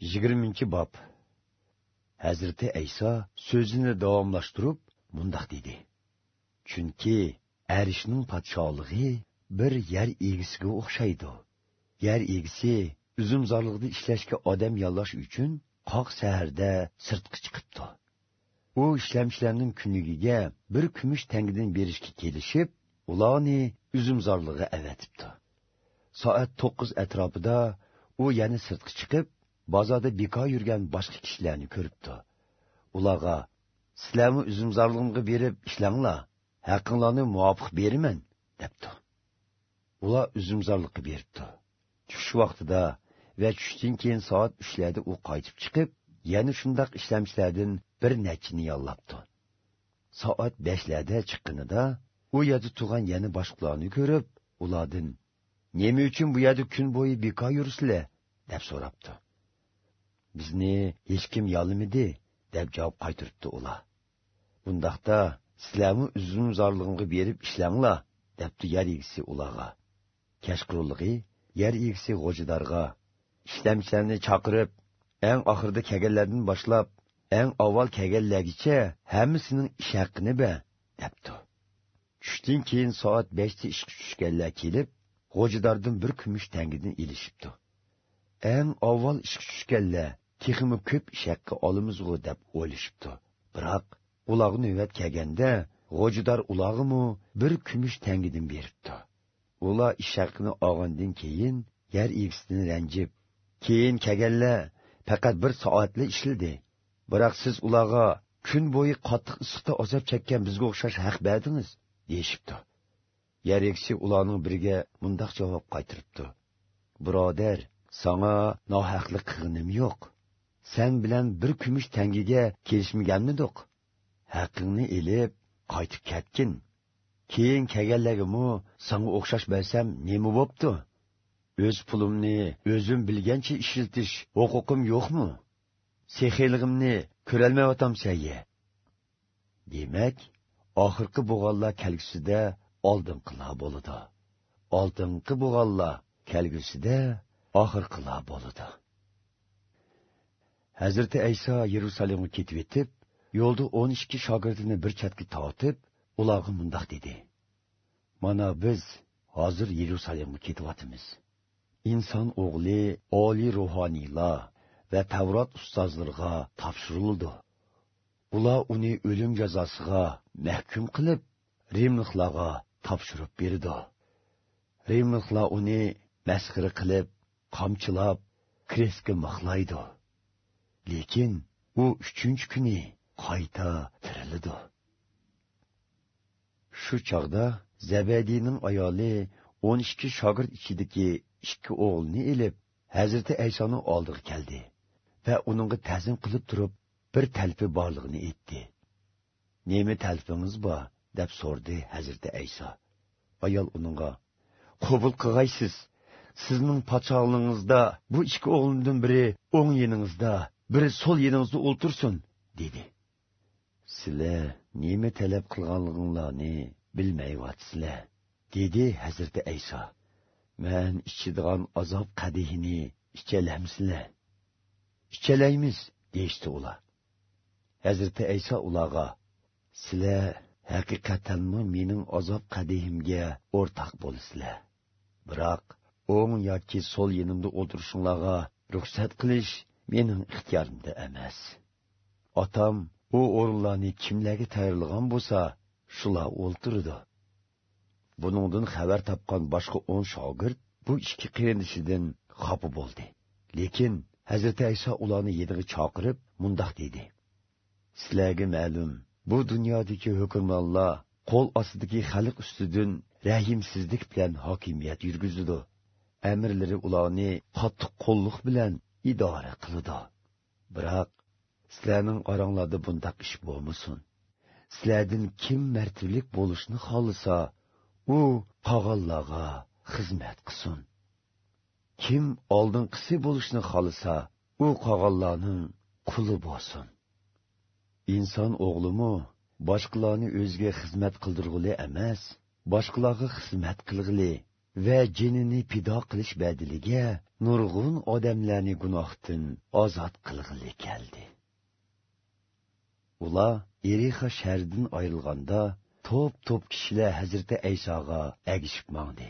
yigirmanchi bob hazrati ayso sözünü davomlashtirib bundaq dedi Çünki arishning padşahlığı bir yer egisiga oxşaydı. yer egisi uzumzorlig'ida ishlashga adam yallaş üçün qoq səhərdə sırtqı çıxıbdı. u işləmişlərinin kunigiga bir kumush berişki kelişib, kelishib ularni uzumzorlig'i avatibdi soat to'qqiz atrofida u yana sırtqı çıxıb, bozorda bekor yurgan boshqa kishilarni ko'ribdi. Ularga sizlarmi uzumzorlig'imga berib ishlanglar haqinglarni muvofiq beraman debdi. Ular uzumzorlikqa beribdi. Tush vaqtida va tushdan keyin soat uchlarda u qaytib chiqib yana shundoq ishlamchilardan bir nechini yollabdi soat beshlarda chiqqanida u yerda tug'an yana boshqalarni ko'rib ulardan nima uchun bu yerda kun bo'yi bekor yursizlar deb so'rabdi. Bizni hech kim yolmidi deb javob qaytiribdi ular. Bundaqda sizlarmi uzum zorlig'imga berib ishlanglar debdi yer egisi ularga. Kashqurlig'i yer egisi g'o'jidarga ishlamchilarni chaqirib eng oxirida kelganlardan boshlab eng avval kelganlargicha hammasining ish haqqini ber debdi. Tushdan keyin soat beshda ishga tushganlar kelib g'o'jidardan bir kumush tangidan ilishibdi. Eng avval ishga tushganlar texmi ko'p ishakka olimizg'u deb o'ylashibdi. Biroq ularga navbat kelganda g'o'jidor ularg'imu bir kumush tangidan beribdi. Ular ish olgandan keyin yer egisidan ranjib keyin kelganlar faqat bir soatli ishildi biroq siz ularga kun bo'yi qattiq issiqda azob chekkan bizga o'xshash haq berdingiz? deyishibdi. Yer egisi ularning biriga mundoq javob qaytiribdi. Birodar sanga nohaqlik qilganim yo'q. Sen bilan bir kumush tangiga kelishmaganmidiq haqingni ilib qaytib ketgin. Keyin kelganlagimu sanga o'xshash bo'lsam nima bo'pti? O'z pulimni o'zim bilgancha ishiltish huquqim yo'qmi? Sehiyligimni ko'rolmayotamsaye demak oxirgi bo'g'onlar kelgusida oldinqilar bo'ladi. Oldingi bo'g'onlar kelgusida oxirqilar bo'ladi. Hazrati ayso yerusalimga ketib yetib yo'lda o'n ikki shogirdini bir chatga tortib ularga mundoq dedi. Mana biz hozir yerusalimga ketyapmiz. Inson o'g'li oliy ruhoniylar va tavrot ustozlariga topshirildi. Ular uni o'lim jazosiga mahkum qilib rimliklarga topshirib berdi. Rimliklar uni masxira qilib qamchilab kresga mixlaydi. Lekin u uchinchi kuni qayta tirilidi shu chog'da zabadiyning ayoli o'n ikki shogird ichidagi ikki o'g'ilni ilib hazrati aysoni oldiga keldi va uningga ta'zim qilib turib bir talpi borlig'ini aytdi. Nima talpingiz bor? deb so'rdi hazrati ayso. Ayol uningga qabul qilg'aysiz. Sizning podshohlig'ingizda bu ikki o'g'limdan biri o'ng yeningizda biri so'l yeningizni o'ltirsin dedi. Sizlar nima talab qilganliginglarni bilmayyapsizlar dedi hazrati ayso. Man ichadigan azob qadihini ichalamsizlar. Ichalaymiz deyishdi ular. Hazrati ayso ularga sizlar haqiqatanmi mening azob qadihimga o'rtoq bo'lasizlar biroq o'ng yoki so'l yenimda o'tirishinglarga ruxsat qilish mening ixtiyorimda emas. Otam u o'rinlarni kimlarga tayyorlagan bo'lsa shular o'ltirdi. Buningdan xabar topgan boshqa o'n shogird bu ikki qiyinishidan xafa bo'ldi. Lekin hazrati ayso ularni yediga chaqirib mundoq dedi. Sizlarga ma'lum bu dunyodagi hukmronlar qo'l ostidagi xalq ustidan rahimsizlik bilan hokimiyat yurgizdi. Amirlari ularni qattiq qo'lliq bilan idora qiladi biroq sizlarning oranglarda bundoq ish bo'lmasin. Sizlardan kim martiblik bo'lishni xohlasa u qog'onlarga xizmat qilsin. Kim oldinqisi bo'lishni xohlasa u qog'onlarning quli bo'lsin. Inson o'g'limi boshqalarni o'ziga xizmat qildirg'ili emas boshqalarga xizmat qilg'ili. Va jinini pido qilish badiliga nurg'un odamlarni gunohdan ozod qilg'ili keldi. Ular erixa shardan ayrilganda to'p to'p kishilar hazrati aysoga agishib mangdi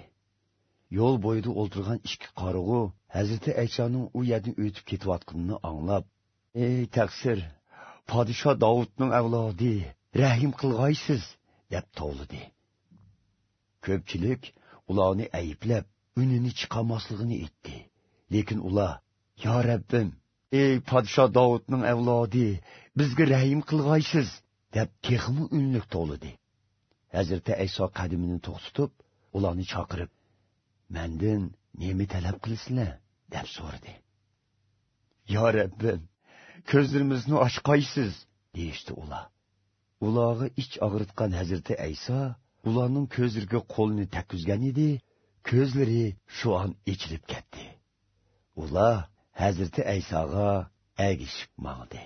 yo'l bo'yida o'ltirgan ikki qorug'u hazrati aysoning u yerdan o'tib ketayotganini anglab ey taqsir podsho dovudning avlodi rahim qilg'aysiz deb tovlidi ko'pchilik ularni ayblab unini chiqarmasligini aytdi. Lekin ular yo rabbim ey podsho dovudning avlodi bizga rahim qilg'aysiz deb texmi unlik to'lidi hazrati ayso qadimini to'xtatib ularni chaqirib mandin nima talab qilasizlar deb so'radi. Yo rabbim ko'zlarimizni ochqaysiz deyishdi ular. Ularga ich og'ritgan hazrati ayso ularning ko'zlariga qo'lni takkuzgan edi ko'zlari shu on ichilib ketdi. Ular hazrati aysoga agishib mangdi